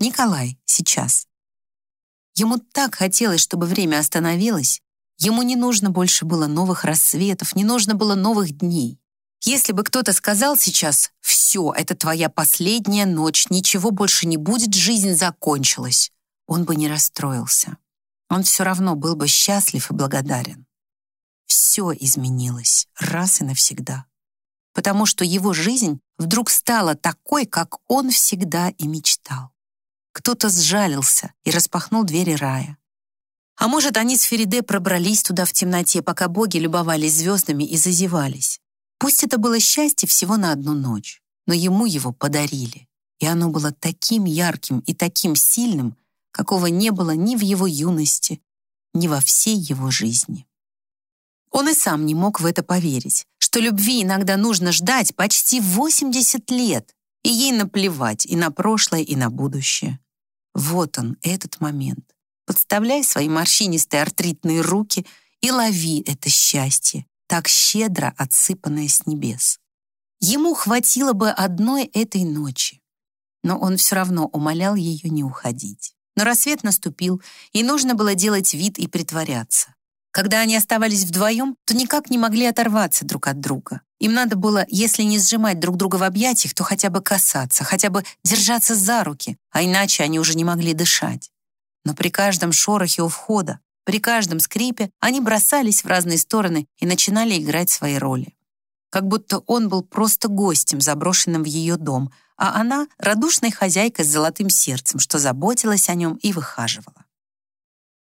Николай, сейчас. Ему так хотелось, чтобы время остановилось. Ему не нужно больше было новых рассветов, не нужно было новых дней. Если бы кто-то сказал сейчас «Все, это твоя последняя ночь, ничего больше не будет, жизнь закончилась», он бы не расстроился. Он все равно был бы счастлив и благодарен. Все изменилось раз и навсегда. Потому что его жизнь вдруг стала такой, как он всегда и мечтал. Кто-то сжалился и распахнул двери рая. А может, они с Фериде пробрались туда в темноте, пока боги любовались звездами и зазевались. Пусть это было счастье всего на одну ночь, но ему его подарили. И оно было таким ярким и таким сильным, какого не было ни в его юности, ни во всей его жизни. Он и сам не мог в это поверить, что любви иногда нужно ждать почти 80 лет, и ей наплевать и на прошлое, и на будущее. Вот он, этот момент. Подставляй свои морщинистые артритные руки и лови это счастье, так щедро отсыпанная с небес. Ему хватило бы одной этой ночи, но он все равно умолял ее не уходить. Но рассвет наступил, и нужно было делать вид и притворяться. Когда они оставались вдвоем, то никак не могли оторваться друг от друга. Им надо было, если не сжимать друг друга в объятиях, то хотя бы касаться, хотя бы держаться за руки, а иначе они уже не могли дышать. Но при каждом шорохе у входа, при каждом скрипе они бросались в разные стороны и начинали играть свои роли. Как будто он был просто гостем, заброшенным в ее дом, а она — радушной хозяйкой с золотым сердцем, что заботилась о нем и выхаживала.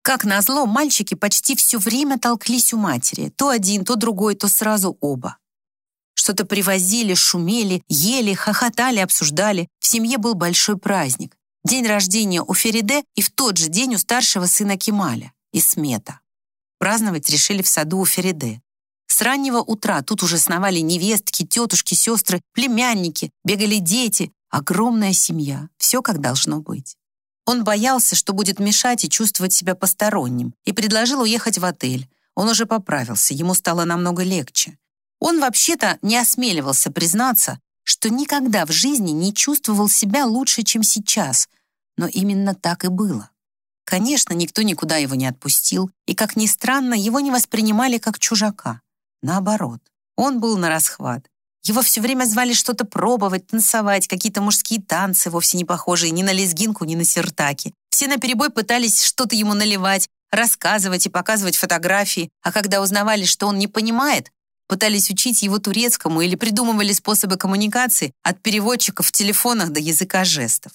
Как назло, мальчики почти все время толклись у матери. То один, то другой, то сразу оба. Что-то привозили, шумели, ели, хохотали, обсуждали. В семье был большой праздник. День рождения у Фериде и в тот же день у старшего сына Кемаля и Смета. Праздновать решили в саду у Фериде. С раннего утра тут уже сновали невестки, тетушки, сестры, племянники, бегали дети. Огромная семья. Все как должно быть. Он боялся, что будет мешать и чувствовать себя посторонним, и предложил уехать в отель. Он уже поправился, ему стало намного легче. Он вообще-то не осмеливался признаться, что никогда в жизни не чувствовал себя лучше, чем сейчас, но именно так и было. Конечно, никто никуда его не отпустил, и, как ни странно, его не воспринимали как чужака. Наоборот, он был на расхват. Его все время звали что-то пробовать, танцевать, какие-то мужские танцы, вовсе не похожие ни на лезгинку, ни на сертаки. Все наперебой пытались что-то ему наливать, рассказывать и показывать фотографии, а когда узнавали, что он не понимает, пытались учить его турецкому или придумывали способы коммуникации от переводчиков в телефонах до языка жестов.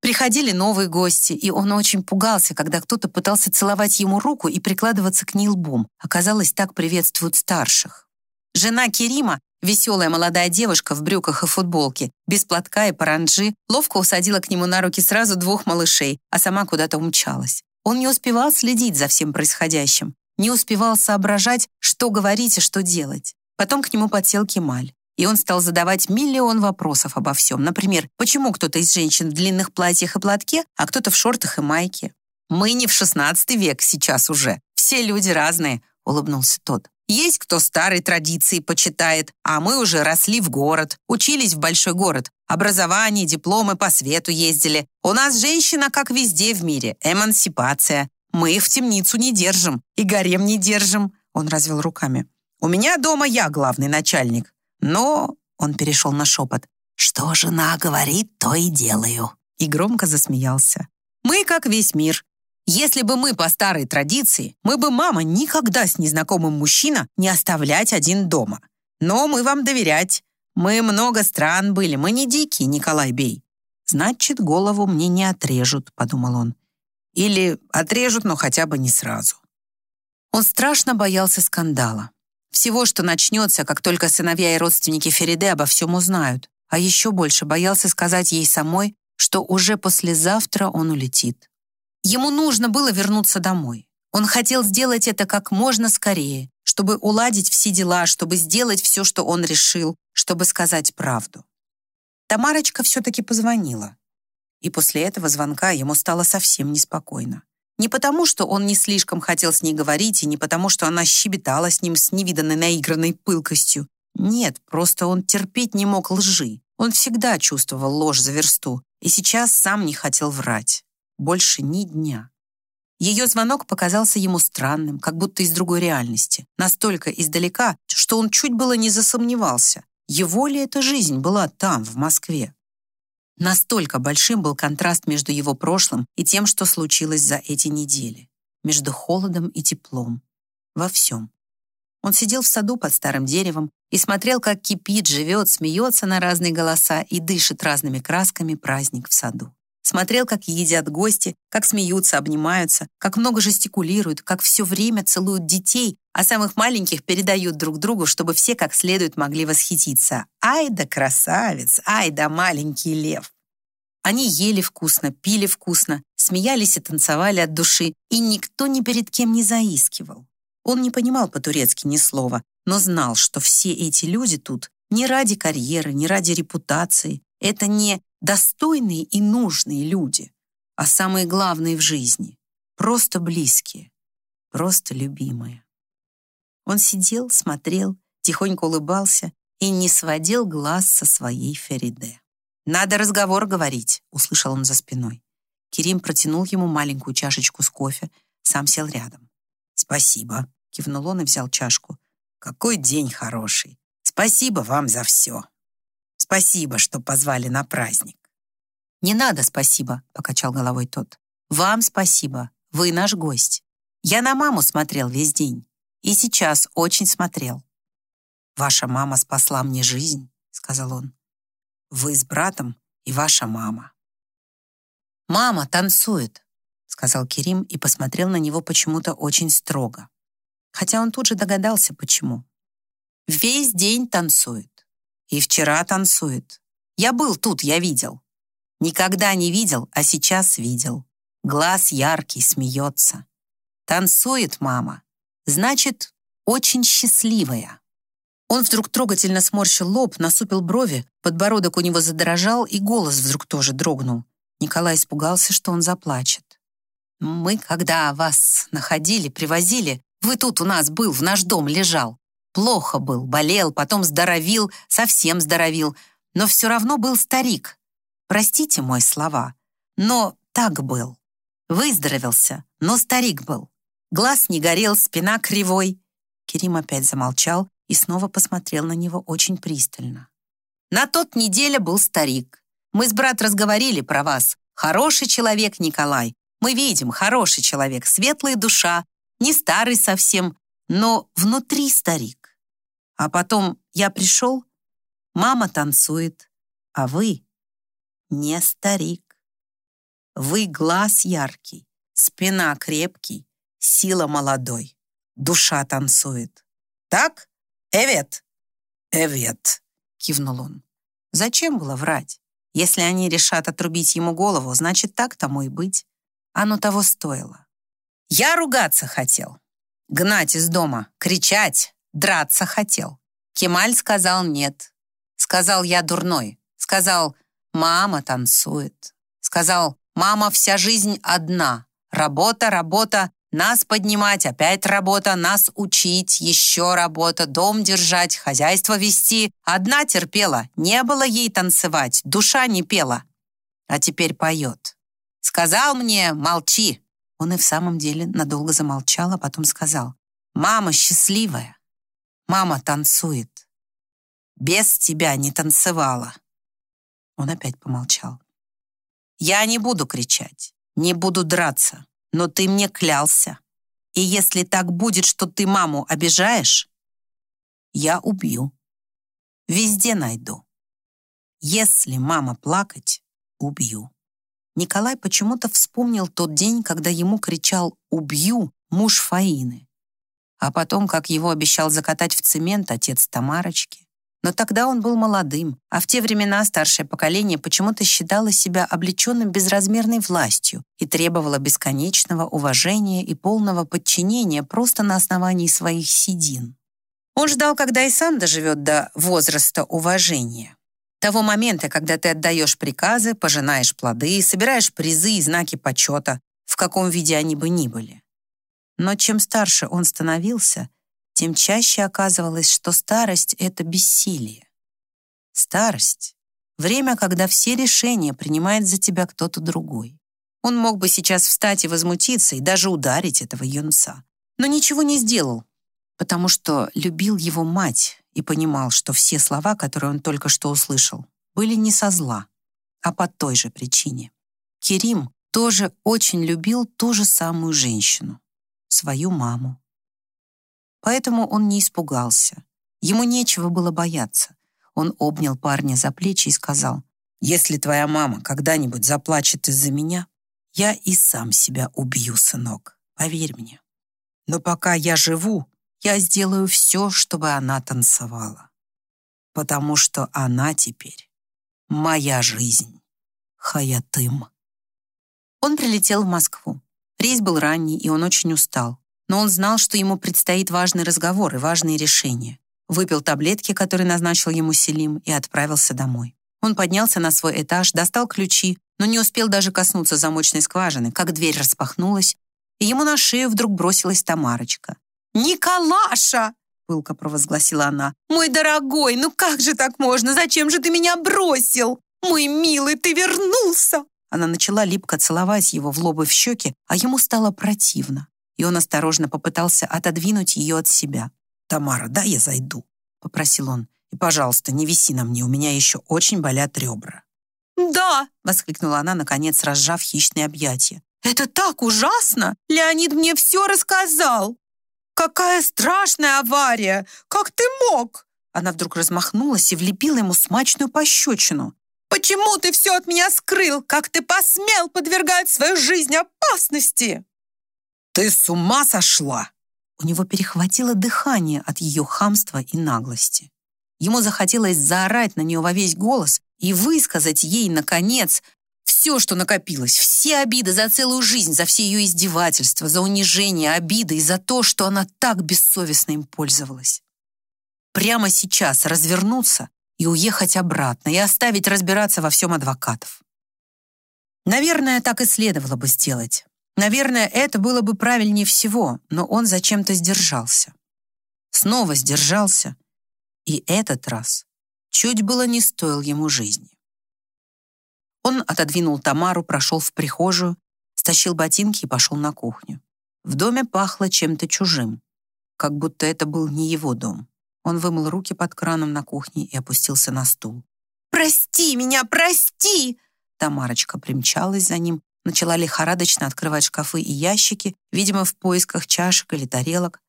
Приходили новые гости, и он очень пугался, когда кто-то пытался целовать ему руку и прикладываться к ней лбом. Оказалось, так приветствуют старших. Жена Керима, веселая молодая девушка в брюках и футболке, без платка и паранджи, ловко усадила к нему на руки сразу двух малышей, а сама куда-то умчалась. Он не успевал следить за всем происходящим, не успевал соображать, что говорить и что делать. Потом к нему подсел Кемаль и он стал задавать миллион вопросов обо всем. Например, почему кто-то из женщин в длинных платьях и платке, а кто-то в шортах и майке? «Мы не в шестнадцатый век сейчас уже. Все люди разные», — улыбнулся тот. «Есть кто старые традиции почитает, а мы уже росли в город, учились в большой город, образование, дипломы по свету ездили. У нас женщина, как везде в мире, эмансипация. Мы их в темницу не держим и гарем не держим», — он развел руками. «У меня дома я главный начальник. Но он перешел на шепот. «Что жена говорит, то и делаю». И громко засмеялся. «Мы как весь мир. Если бы мы по старой традиции, мы бы мама никогда с незнакомым мужчина не оставлять один дома. Но мы вам доверять. Мы много стран были, мы не дикие, Николай Бей». «Значит, голову мне не отрежут», — подумал он. «Или отрежут, но хотя бы не сразу». Он страшно боялся скандала. Всего, что начнется, как только сыновья и родственники Фериде обо всем узнают. А еще больше боялся сказать ей самой, что уже послезавтра он улетит. Ему нужно было вернуться домой. Он хотел сделать это как можно скорее, чтобы уладить все дела, чтобы сделать все, что он решил, чтобы сказать правду. Тамарочка все-таки позвонила. И после этого звонка ему стало совсем неспокойно. Не потому, что он не слишком хотел с ней говорить, и не потому, что она щебетала с ним с невиданной наигранной пылкостью. Нет, просто он терпеть не мог лжи. Он всегда чувствовал ложь за версту, и сейчас сам не хотел врать. Больше ни дня. Ее звонок показался ему странным, как будто из другой реальности, настолько издалека, что он чуть было не засомневался, его ли эта жизнь была там, в Москве. Настолько большим был контраст между его прошлым и тем, что случилось за эти недели, между холодом и теплом, во всем. Он сидел в саду под старым деревом и смотрел, как кипит, живет, смеется на разные голоса и дышит разными красками праздник в саду. Смотрел, как едят гости, как смеются, обнимаются, как много жестикулируют, как все время целуют детей, а самых маленьких передают друг другу, чтобы все как следует могли восхититься. Ай да красавец, ай да маленький лев. Они ели вкусно, пили вкусно, смеялись и танцевали от души, и никто ни перед кем не заискивал. Он не понимал по-турецки ни слова, но знал, что все эти люди тут не ради карьеры, не ради репутации. Это не достойные и нужные люди, а самые главные в жизни. Просто близкие, просто любимые. Он сидел, смотрел, тихонько улыбался и не сводил глаз со своей Фериде. «Надо разговор говорить», — услышал он за спиной. Керим протянул ему маленькую чашечку с кофе, сам сел рядом. «Спасибо», — кивнул он и взял чашку. «Какой день хороший! Спасибо вам за все! Спасибо, что позвали на праздник!» «Не надо спасибо», — покачал головой тот. «Вам спасибо, вы наш гость. Я на маму смотрел весь день. И сейчас очень смотрел». «Ваша мама спасла мне жизнь», — сказал он. «Вы с братом и ваша мама». «Мама танцует», сказал Керим и посмотрел на него почему-то очень строго. Хотя он тут же догадался, почему. Весь день танцует. И вчера танцует. Я был тут, я видел. Никогда не видел, а сейчас видел. Глаз яркий, смеется. Танцует мама. Значит, очень счастливая. Он вдруг трогательно сморщил лоб, насупил брови, подбородок у него задрожал, и голос вдруг тоже дрогнул. Николай испугался, что он заплачет. Мы, когда вас находили, привозили, вы тут у нас был, в наш дом лежал. Плохо был, болел, потом здоровил, совсем здоровил, но все равно был старик. Простите мои слова, но так был. Выздоровелся, но старик был. Глаз не горел, спина кривой. Керим опять замолчал и снова посмотрел на него очень пристально. На тот неделе был старик. Мы с брат разговорили про вас. Хороший человек, Николай. Мы видим, хороший человек, светлая душа, не старый совсем, но внутри старик. А потом я пришел, мама танцует, а вы не старик. Вы глаз яркий, спина крепкий, сила молодой, душа танцует. Так, Эвет? Эвет, кивнул он. Зачем было врать? Если они решат отрубить ему голову, значит, так тому и быть. Оно того стоило. Я ругаться хотел, гнать из дома, кричать, драться хотел. Кемаль сказал нет. Сказал, я дурной. Сказал, мама танцует. Сказал, мама вся жизнь одна. Работа, работа, нас поднимать, опять работа, нас учить, еще работа, дом держать, хозяйство вести. Одна терпела, не было ей танцевать, душа не пела. А теперь поет. Сказал мне, молчи. Он и в самом деле надолго замолчал, а потом сказал, мама счастливая. Мама танцует. Без тебя не танцевала. Он опять помолчал. Я не буду кричать, не буду драться, но ты мне клялся. И если так будет, что ты маму обижаешь, я убью. Везде найду. Если мама плакать, убью. Николай почему-то вспомнил тот день, когда ему кричал «Убью!» муж Фаины. А потом, как его обещал закатать в цемент отец Тамарочки. Но тогда он был молодым, а в те времена старшее поколение почему-то считало себя облеченным безразмерной властью и требовало бесконечного уважения и полного подчинения просто на основании своих седин. Он ждал, когда и сам доживет до возраста уважения. Того момента, когда ты отдаешь приказы, пожинаешь плоды, собираешь призы и знаки почета, в каком виде они бы ни были. Но чем старше он становился, тем чаще оказывалось, что старость — это бессилие. Старость Время, когда все решения принимает за тебя кто-то другой. Он мог бы сейчас встать и возмутиться, и даже ударить этого юнца. Но ничего не сделал, потому что любил его мать и понимал, что все слова, которые он только что услышал, были не со зла, а по той же причине. Керим тоже очень любил ту же самую женщину, свою маму. Поэтому он не испугался. Ему нечего было бояться. Он обнял парня за плечи и сказал, «Если твоя мама когда-нибудь заплачет из-за меня, я и сам себя убью, сынок, поверь мне. Но пока я живу, я сделаю все, чтобы она танцевала. Потому что она теперь моя жизнь. Хаятым. Он прилетел в Москву. Рейс был ранний, и он очень устал. Но он знал, что ему предстоит важный разговор и важные решения. Выпил таблетки, которые назначил ему Селим, и отправился домой. Он поднялся на свой этаж, достал ключи, но не успел даже коснуться замочной скважины, как дверь распахнулась, и ему на шею вдруг бросилась Тамарочка. «Николаша!» — пылко провозгласила она. «Мой дорогой, ну как же так можно? Зачем же ты меня бросил? Мой милый, ты вернулся!» Она начала липко целовать его в лоб и в щеки, а ему стало противно, и он осторожно попытался отодвинуть ее от себя. «Тамара, да я зайду?» — попросил он. «И, пожалуйста, не виси на мне, у меня еще очень болят ребра». «Да!» — воскликнула она, наконец разжав хищные объятия. «Это так ужасно! Леонид мне все рассказал!» «Какая страшная авария! Как ты мог?» Она вдруг размахнулась и влепила ему смачную пощечину. «Почему ты все от меня скрыл? Как ты посмел подвергать свою жизнь опасности?» «Ты с ума сошла!» У него перехватило дыхание от ее хамства и наглости. Ему захотелось заорать на нее во весь голос и высказать ей, наконец, все, что накопилось, все обиды за целую жизнь, за все ее издевательства, за унижение, обиды и за то, что она так бессовестно им пользовалась. Прямо сейчас развернуться и уехать обратно, и оставить разбираться во всем адвокатов. Наверное, так и следовало бы сделать. Наверное, это было бы правильнее всего, но он зачем-то сдержался. Снова сдержался, и этот раз чуть было не стоил ему жизни. Он отодвинул Тамару, прошел в прихожую, стащил ботинки и пошел на кухню. В доме пахло чем-то чужим, как будто это был не его дом. Он вымыл руки под краном на кухне и опустился на стул. «Прости меня, прости!» Тамарочка примчалась за ним, начала лихорадочно открывать шкафы и ящики, видимо, в поисках чашек или тарелок.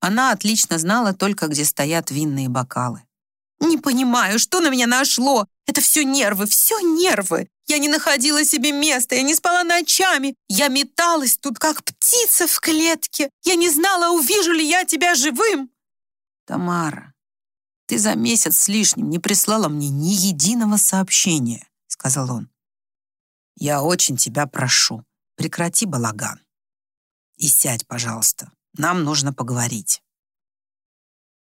Она отлично знала только, где стоят винные бокалы. «Не понимаю, что на меня нашло? Это все нервы, все нервы. Я не находила себе места, я не спала ночами. Я металась тут, как птица в клетке. Я не знала, увижу ли я тебя живым». «Тамара, ты за месяц с лишним не прислала мне ни единого сообщения», — сказал он. «Я очень тебя прошу, прекрати балаган. И сядь, пожалуйста, нам нужно поговорить».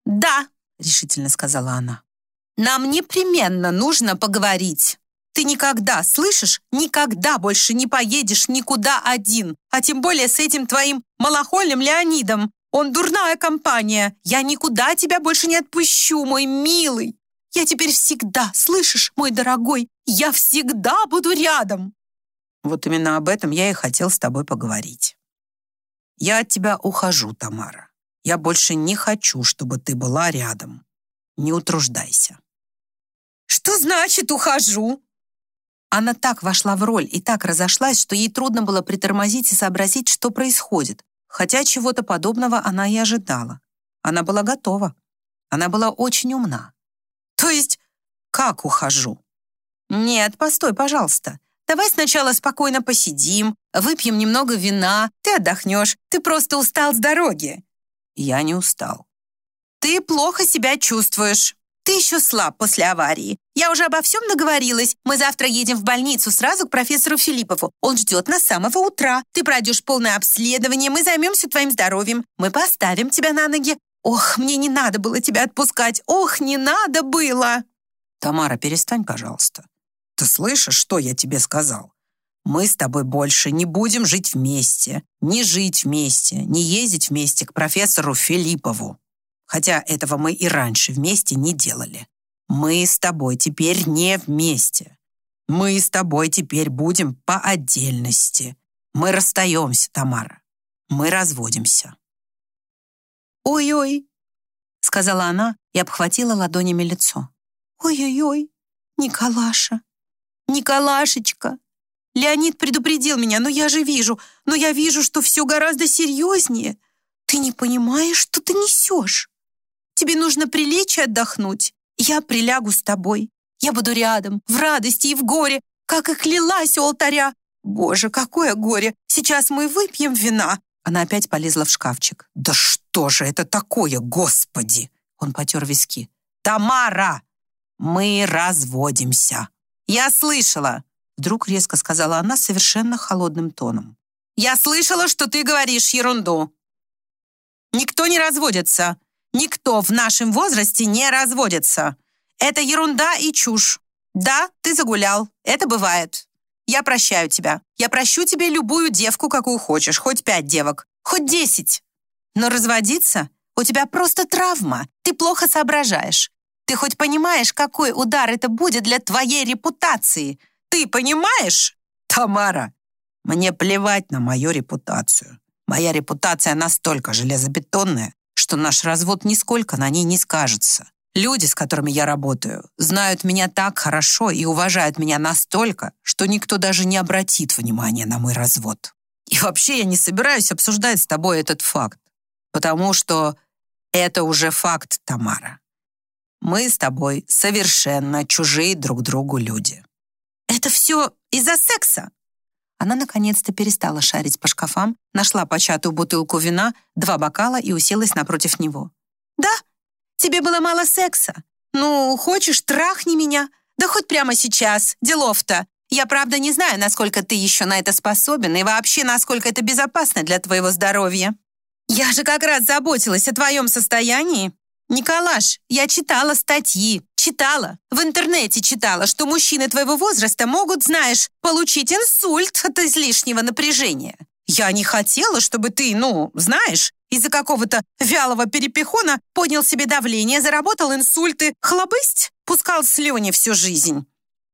«Да», решительно сказала она. «Нам непременно нужно поговорить. Ты никогда, слышишь, никогда больше не поедешь никуда один, а тем более с этим твоим малохольным Леонидом. Он дурная компания. Я никуда тебя больше не отпущу, мой милый. Я теперь всегда, слышишь, мой дорогой, я всегда буду рядом». Вот именно об этом я и хотел с тобой поговорить. Я от тебя ухожу, Тамара. Я больше не хочу, чтобы ты была рядом. Не утруждайся». «Что значит ухожу?» Она так вошла в роль и так разошлась, что ей трудно было притормозить и сообразить, что происходит, хотя чего-то подобного она и ожидала. Она была готова. Она была очень умна. «То есть, как ухожу?» «Нет, постой, пожалуйста. Давай сначала спокойно посидим, выпьем немного вина, ты отдохнешь. Ты просто устал с дороги. Я не устал. Ты плохо себя чувствуешь. Ты еще слаб после аварии. Я уже обо всем договорилась. Мы завтра едем в больницу сразу к профессору Филиппову. Он ждет нас с самого утра. Ты пройдешь полное обследование, мы займемся твоим здоровьем. Мы поставим тебя на ноги. Ох, мне не надо было тебя отпускать. Ох, не надо было. Тамара, перестань, пожалуйста. Ты слышишь, что я тебе сказал? Мы с тобой больше не будем жить вместе, не жить вместе, не ездить вместе к профессору Филиппову. Хотя этого мы и раньше вместе не делали. Мы с тобой теперь не вместе. Мы с тобой теперь будем по отдельности. Мы расстаемся, Тамара. Мы разводимся». «Ой-ой», — сказала она и обхватила ладонями лицо. «Ой-ой-ой, Николаша, Николашечка, Леонид предупредил меня, но я же вижу, но я вижу, что все гораздо серьезнее. Ты не понимаешь, что ты несешь. Тебе нужно прилечь и отдохнуть. Я прилягу с тобой. Я буду рядом, в радости и в горе, как и клялась у алтаря. Боже, какое горе! Сейчас мы выпьем вина. Она опять полезла в шкафчик. «Да что же это такое, господи!» Он потер виски. «Тамара! Мы разводимся!» «Я слышала!» Вдруг резко сказала она совершенно холодным тоном. «Я слышала, что ты говоришь ерунду. Никто не разводится. Никто в нашем возрасте не разводится. Это ерунда и чушь. Да, ты загулял. Это бывает. Я прощаю тебя. Я прощу тебе любую девку, какую хочешь. Хоть пять девок. Хоть десять. Но разводиться? У тебя просто травма. Ты плохо соображаешь. Ты хоть понимаешь, какой удар это будет для твоей репутации? Ты понимаешь? Тамара, мне плевать на мою репутацию. Моя репутация настолько железобетонная, что наш развод нисколько на ней не скажется. Люди, с которыми я работаю, знают меня так хорошо и уважают меня настолько, что никто даже не обратит внимания на мой развод. И вообще я не собираюсь обсуждать с тобой этот факт, потому что это уже факт, Тамара. Мы с тобой совершенно чужие друг другу люди. Это все из-за секса?» Она наконец-то перестала шарить по шкафам, нашла початую бутылку вина, два бокала и уселась напротив него. «Да? Тебе было мало секса? Ну, хочешь, трахни меня? Да хоть прямо сейчас, делов-то. Я, правда, не знаю, насколько ты еще на это способен и вообще, насколько это безопасно для твоего здоровья. Я же как раз заботилась о твоем состоянии. Николаш, я читала статьи, читала, в интернете читала, что мужчины твоего возраста могут, знаешь, получить инсульт от излишнего напряжения. Я не хотела, чтобы ты, ну, знаешь, из-за какого-то вялого перепихона поднял себе давление, заработал инсульты, хлобысть, пускал слюни всю жизнь.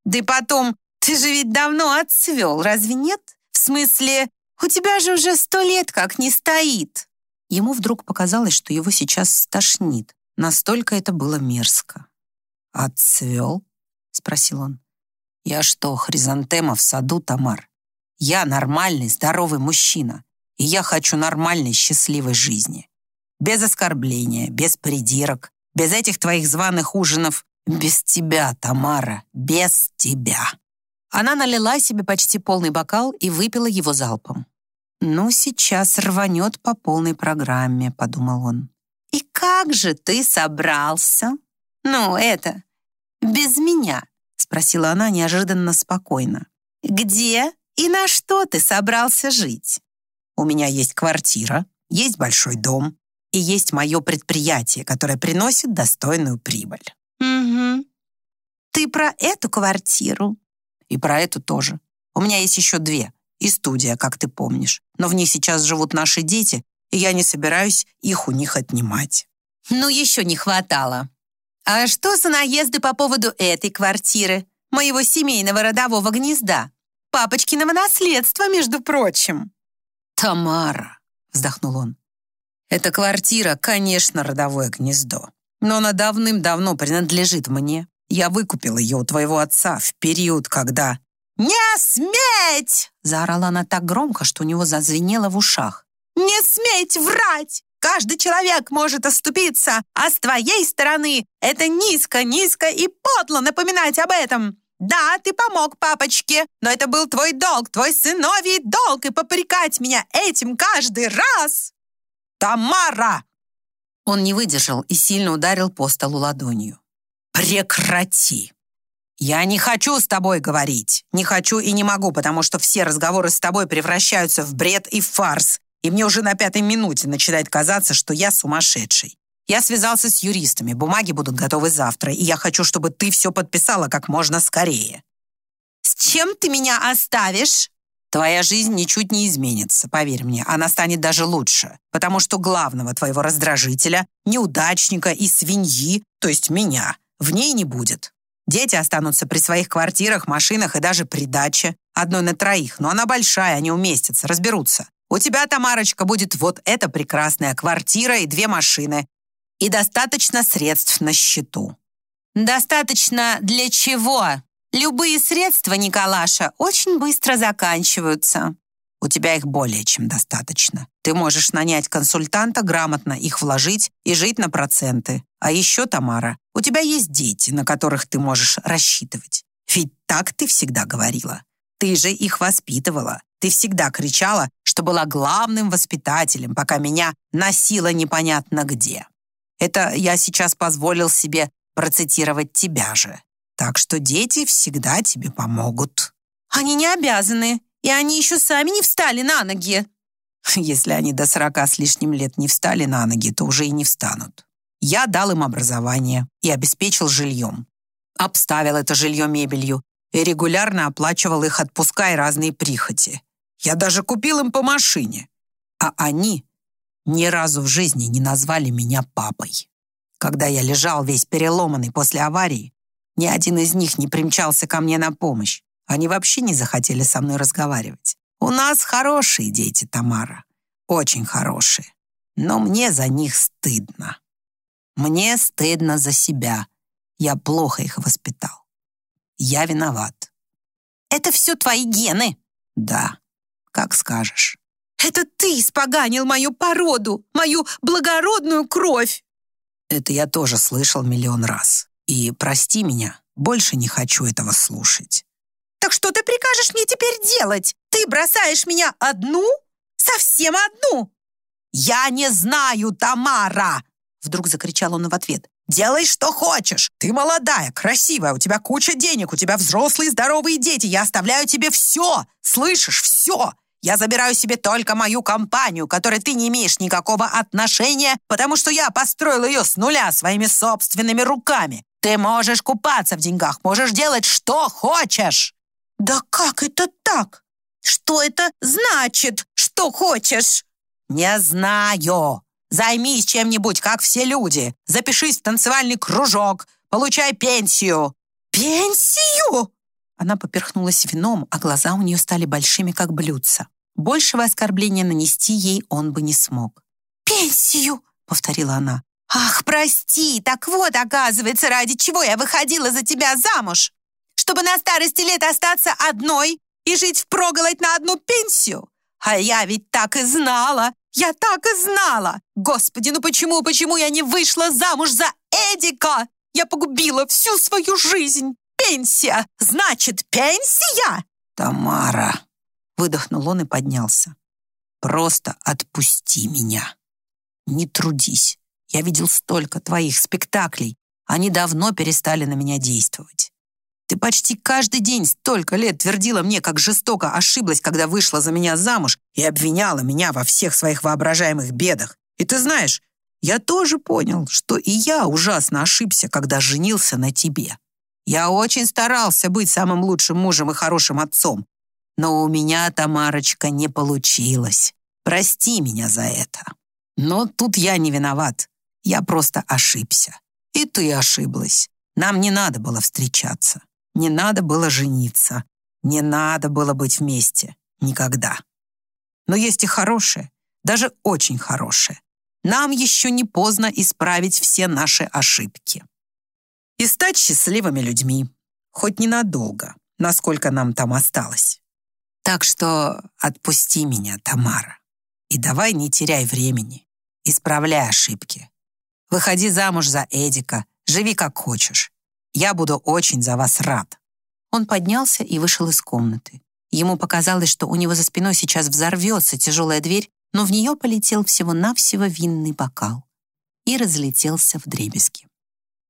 Да и потом, ты же ведь давно отцвел, разве нет? В смысле, у тебя же уже сто лет как не стоит. Ему вдруг показалось, что его сейчас стошнит. Настолько это было мерзко. «Отцвел?» — спросил он. «Я что, хризантема в саду, Тамар? Я нормальный, здоровый мужчина, и я хочу нормальной, счастливой жизни. Без оскорбления, без придирок, без этих твоих званых ужинов, без тебя, Тамара, без тебя». Она налила себе почти полный бокал и выпила его залпом. «Ну, сейчас рванет по полной программе», — подумал он. «И как же ты собрался? Ну, это, без меня?» спросила она неожиданно спокойно. «Где и на что ты собрался жить?» «У меня есть квартира, есть большой дом и есть мое предприятие, которое приносит достойную прибыль». «Угу. Ты про эту квартиру?» «И про эту тоже. У меня есть еще две. И студия, как ты помнишь. Но в ней сейчас живут наши дети, и я не собираюсь их у них отнимать». «Ну, еще не хватало. А что за наезды по поводу этой квартиры, моего семейного родового гнезда? Папочкиного наследства, между прочим». «Тамара», — вздохнул он, «эта квартира, конечно, родовое гнездо, но она давным-давно принадлежит мне. Я выкупил ее у твоего отца в период, когда...» «Не сметь!» — заорала она так громко, что у него зазвенело в ушах. «Не сметь врать! Каждый человек может оступиться, а с твоей стороны это низко, низко и подло напоминать об этом. Да, ты помог папочке, но это был твой долг, твой сыновий долг, и попрекать меня этим каждый раз. Тамара!» Он не выдержал и сильно ударил по столу ладонью. «Прекрати! Я не хочу с тобой говорить. Не хочу и не могу, потому что все разговоры с тобой превращаются в бред и фарс. И мне уже на пятой минуте начинает казаться, что я сумасшедший. Я связался с юристами, бумаги будут готовы завтра, и я хочу, чтобы ты все подписала как можно скорее. С чем ты меня оставишь? Твоя жизнь ничуть не изменится, поверь мне, она станет даже лучше, потому что главного твоего раздражителя, неудачника и свиньи, то есть меня, в ней не будет. Дети останутся при своих квартирах, машинах и даже при даче. Одной на троих, но она большая, они уместятся, разберутся. У тебя, Тамарочка, будет вот эта прекрасная квартира и две машины. И достаточно средств на счету. Достаточно для чего? Любые средства, Николаша, очень быстро заканчиваются. У тебя их более чем достаточно. Ты можешь нанять консультанта, грамотно их вложить и жить на проценты. А еще, Тамара, у тебя есть дети, на которых ты можешь рассчитывать. Ведь так ты всегда говорила. Ты же их воспитывала. Ты всегда кричала, что была главным воспитателем, пока меня носила непонятно где. Это я сейчас позволил себе процитировать тебя же. Так что дети всегда тебе помогут. Они не обязаны, и они еще сами не встали на ноги. Если они до сорока с лишним лет не встали на ноги, то уже и не встанут. Я дал им образование и обеспечил жильем. Обставил это жилье мебелью и регулярно оплачивал их отпуска и разные прихоти. Я даже купил им по машине. А они ни разу в жизни не назвали меня папой. Когда я лежал весь переломанный после аварии, ни один из них не примчался ко мне на помощь. Они вообще не захотели со мной разговаривать. У нас хорошие дети, Тамара. Очень хорошие. Но мне за них стыдно. Мне стыдно за себя. Я плохо их воспитал. Я виноват. Это все твои гены? Да, как скажешь. Это ты испоганил мою породу, мою благородную кровь. Это я тоже слышал миллион раз. И прости меня, больше не хочу этого слушать. Так что ты прикажешь мне теперь делать? Ты бросаешь меня одну? Совсем одну? Я не знаю, Тамара! Вдруг закричал он в ответ. Делай, что хочешь. Ты молодая, красивая, у тебя куча денег, у тебя взрослые здоровые дети. Я оставляю тебе все. Слышишь, все. Я забираю себе только мою компанию, к которой ты не имеешь никакого отношения, потому что я построил ее с нуля своими собственными руками. Ты можешь купаться в деньгах, можешь делать, что хочешь. «Да как это так? Что это значит, что хочешь?» «Не знаю. Займись чем-нибудь, как все люди. Запишись в танцевальный кружок, получай пенсию». «Пенсию?» Она поперхнулась вином, а глаза у нее стали большими, как блюдца. Большего оскорбления нанести ей он бы не смог. «Пенсию!» — повторила она. «Ах, прости, так вот, оказывается, ради чего я выходила за тебя замуж!» чтобы на старости лет остаться одной и жить впроголодь на одну пенсию. А я ведь так и знала, я так и знала. Господи, ну почему, почему я не вышла замуж за Эдика? Я погубила всю свою жизнь. Пенсия, значит, пенсия? Тамара, выдохнул он и поднялся. Просто отпусти меня. Не трудись. Я видел столько твоих спектаклей. Они давно перестали на меня действовать. Ты почти каждый день столько лет твердила мне, как жестоко ошиблась, когда вышла за меня замуж и обвиняла меня во всех своих воображаемых бедах. И ты знаешь, я тоже понял, что и я ужасно ошибся, когда женился на тебе. Я очень старался быть самым лучшим мужем и хорошим отцом, но у меня, Тамарочка, не получилось. Прости меня за это. Но тут я не виноват. Я просто ошибся. И ты ошиблась. Нам не надо было встречаться. Не надо было жениться. Не надо было быть вместе. Никогда. Но есть и хорошее, даже очень хорошее. Нам еще не поздно исправить все наши ошибки. И стать счастливыми людьми. Хоть ненадолго, насколько нам там осталось. Так что отпусти меня, Тамара. И давай не теряй времени. Исправляй ошибки. Выходи замуж за Эдика, живи как хочешь. Я буду очень за вас рад». Он поднялся и вышел из комнаты. Ему показалось, что у него за спиной сейчас взорвется тяжелая дверь, но в нее полетел всего-навсего винный бокал и разлетелся в дребезги.